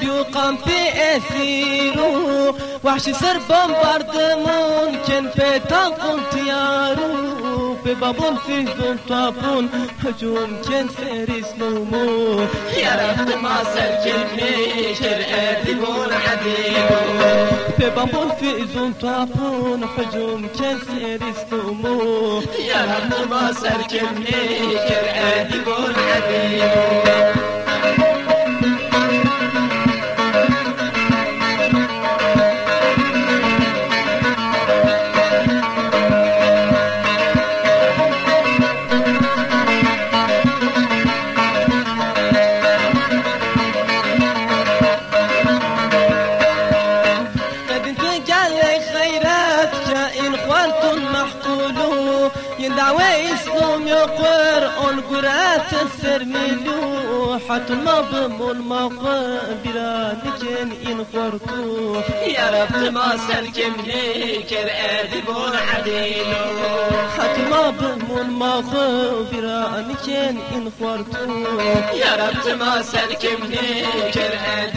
بيقام في أثيرو وحش سر بومباردمون كان تنقل تيارو في بابون في ذون طابون هجوم كان فارس نومو يا رب ما سلكني شرقة ديبون عديمو في بابون في ذون طابون هجوم كان فارس نومو يا رب ما سلكني اسلوم يقر اون قرات السرميلو حتى ما بمول ما قبلا نجن إن قرتو. يا رب ما سلكم ليكر ادبون عديلو. حتى ما بمول ما قبلا نجن إن قرتو. يا رب ما سلكم ليكر ادبون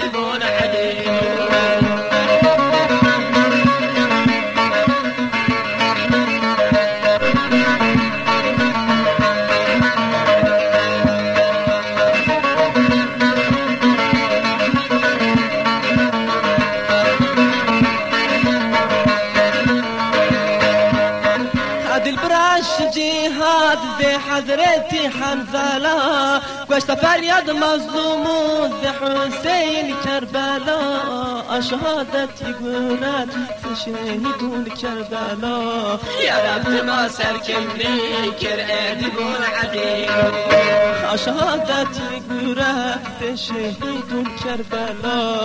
فریاد به حضرت حنظله گوشت فریاد مظلوم، به حسین کربلا. شهادت گونت شهیدون کربلا. یا رب ما سرکم نیکر ادیبون عدیم شهادت گورت شهیدون کربلا.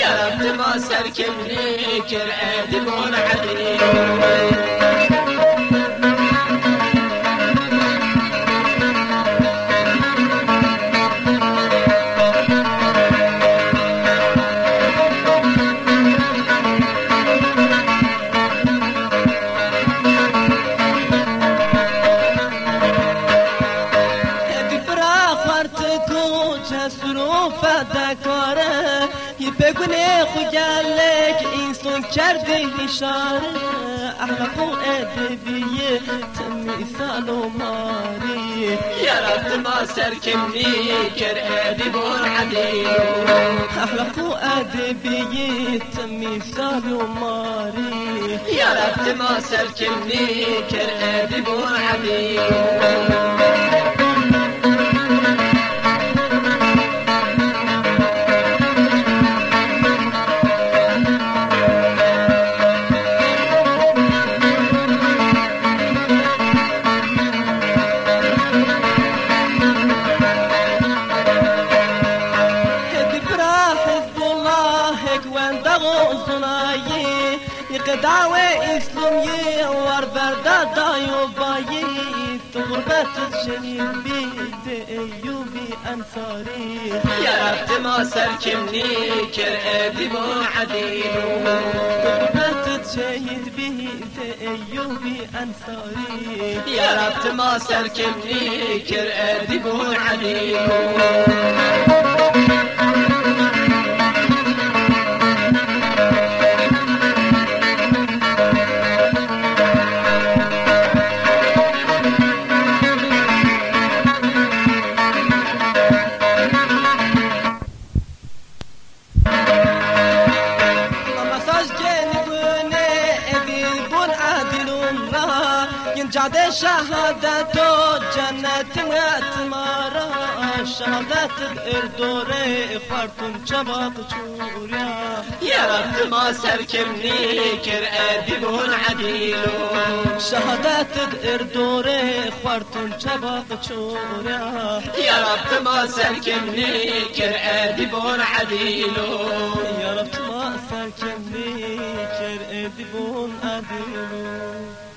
یا رب ما سرکم نیکر ادیبون عدیم بگونه خوگلک این سون کرده اشاره. ادبیه تمیثال و ماری. يا رب ما سركني كر ادبون عديل احلق و ادبیه تمیثال و ماری. يا رب ما سركني كر ادبون إسلامية وربردة دايو بايي تغربة الجنين بيد أيوبي أنصاري يا رب ما سركمني كر أدبون عديل تغربة الجنين بيد أيوبي أنصاري يا رب ما سركمني كر أدبون عديل جاده شهادت و جنت مارا شهادت در دوره خورتم چباق چوریا. یا رب ما سرکم نیکر ادیبون عدیلو شهادت در دوره خورتم چباق چوریا. یا رب ما سرکم نیکر ادیبون عدیلو یا رب ما سرکم نیکر ادیبون عدیلو